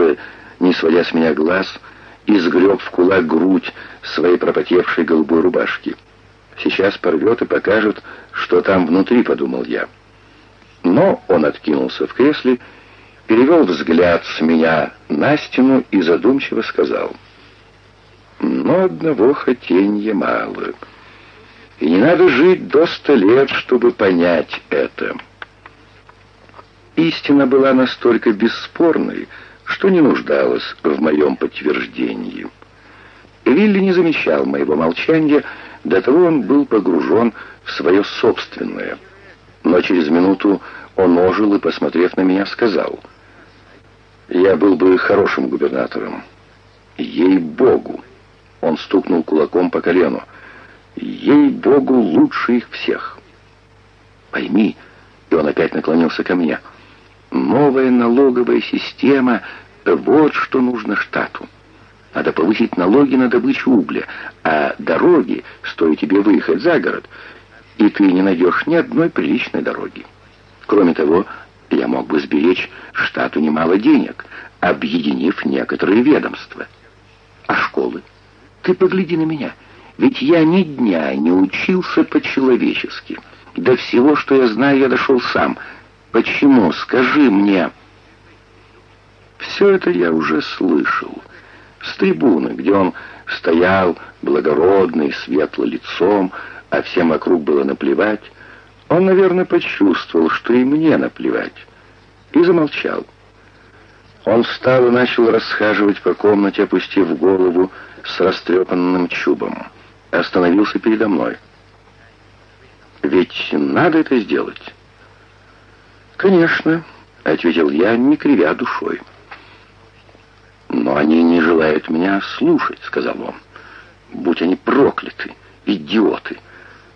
улыбнулся, не сводя с меня глаз, и сгреб в кулак грудь своей пропотевшей голубой рубашки. Сейчас порвет и покажет, что там внутри, подумал я. Но он откинулся в кресле, перевел взгляд с меня на стену и задумчиво сказал. «Но одного хотенья мало, и не надо жить до ста лет, чтобы понять это». Истина была настолько бесспорной, что не нуждалась в моем подтверждении. Вилли не замечал моего молчания, до того он был погружен в свое собственное. Но через минуту он ожил и, посмотрев на меня, сказал, «Я был бы хорошим губернатором». «Ей-богу!» Он стукнул кулаком по колену. «Ей-богу, лучше их всех!» «Пойми!» И он опять наклонился ко мне. «Новая налоговая система — вот что нужно штату». Надо повысить налоги на добычу угля, а дороги, стоит тебе выехать за город, и ты не найдешь ни одной приличной дороги. Кроме того, я мог бы сберечь штату немало денег, объединив некоторые ведомства. А школы? Ты погляди на меня, ведь я ни дня не учился по-человечески. До всего, что я знаю, я дошел сам. Почему? Скажи мне. Все это я уже слышал с трибуны, где он стоял благородный, светло лицом, а всем вокруг было наплевать, он, наверное, почувствовал, что и мне наплевать, и замолчал. Он встал и начал расхаживать по комнате, опустив голову с растрепанным чубом. Остановился передо мной. «Ведь надо это сделать». «Конечно», — ответил я, не кривя душой. «Но они не желают меня слушать», — сказал он. «Будь они прокляты, идиоты!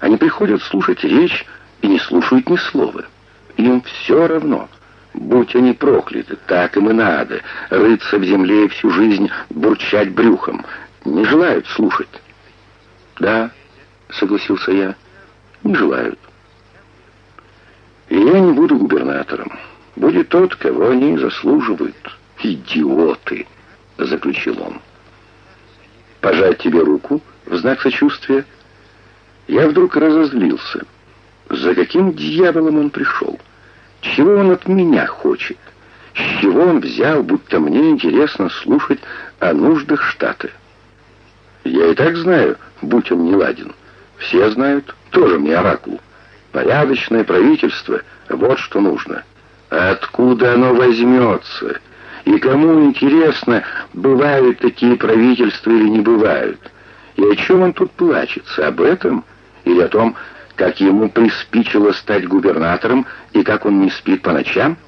Они приходят слушать речь и не слушают ни слова. Им все равно. Будь они прокляты, так им и надо. Рыться в земле и всю жизнь бурчать брюхом. Не желают слушать». «Да», — согласился я, — «не желают». «И я не буду губернатором. Будет тот, кого они заслуживают. Идиоты!» — заключил он. «Пожать тебе руку в знак сочувствия?» Я вдруг разозлился. За каким дьяволом он пришел? Чего он от меня хочет? С чего он взял, будто мне интересно слушать о нуждах штата? Я и так знаю, будь он не ладен. Все знают, тоже мне оракул. Порядочное правительство — вот что нужно. Откуда оно возьмется?» И кому интересно, бывают такие правительства или не бывают? И о чем он тут плачется? Об этом? Или о том, как ему приспичило стать губернатором и как он не спит по ночам?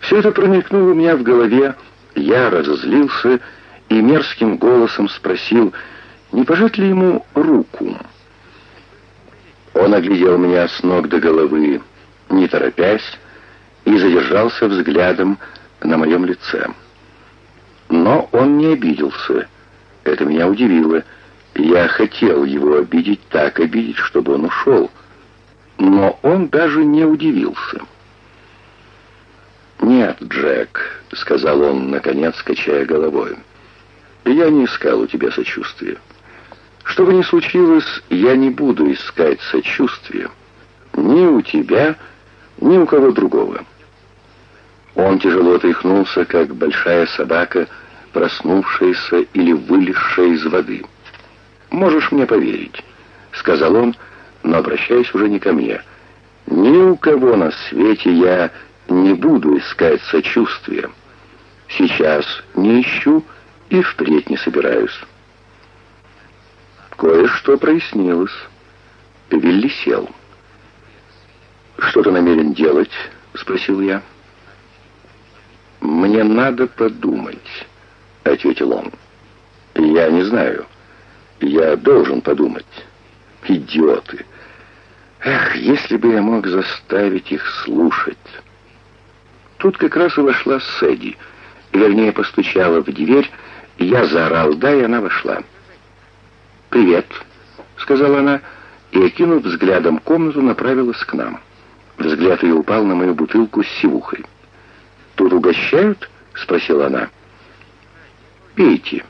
Все это промелькнуло у меня в голове. Я разозлился и мерзким голосом спросил, не пожать ли ему руку. Он оглядел меня с ног до головы, не торопясь, и задержался взглядом на моем лице. Но он не обиделся. Это меня удивило. Я хотел его обидеть, так обидеть, чтобы он ушел. Но он даже не удивился. «Нет, Джек», — сказал он, наконец, качая головой, — «я не искал у тебя сочувствия. Что бы ни случилось, я не буду искать сочувствия. Ни у тебя, ни у кого другого». Он тяжело тряхнулся, как большая собака, проснувшаяся или вылезшая из воды. «Можешь мне поверить», — сказал он, но обращаясь уже не ко мне. «Ни у кого на свете я не буду искать сочувствия. Сейчас не ищу и впредь не собираюсь». Кое-что прояснилось. Вилли сел. «Что ты намерен делать?» — спросил я. «Мне надо подумать», — ответил он. «Я не знаю. Я должен подумать. Идиоты! Эх, если бы я мог заставить их слушать!» Тут как раз и вошла Сэдди. Вернее, постучала в дверь. Я заорал «да», и она вошла. «Привет», — сказала она, и, окинув взглядом комнату, направилась к нам. Взгляд ее упал на мою бутылку с сивухой. «Тут угощают?» — спросила она. «Пейте».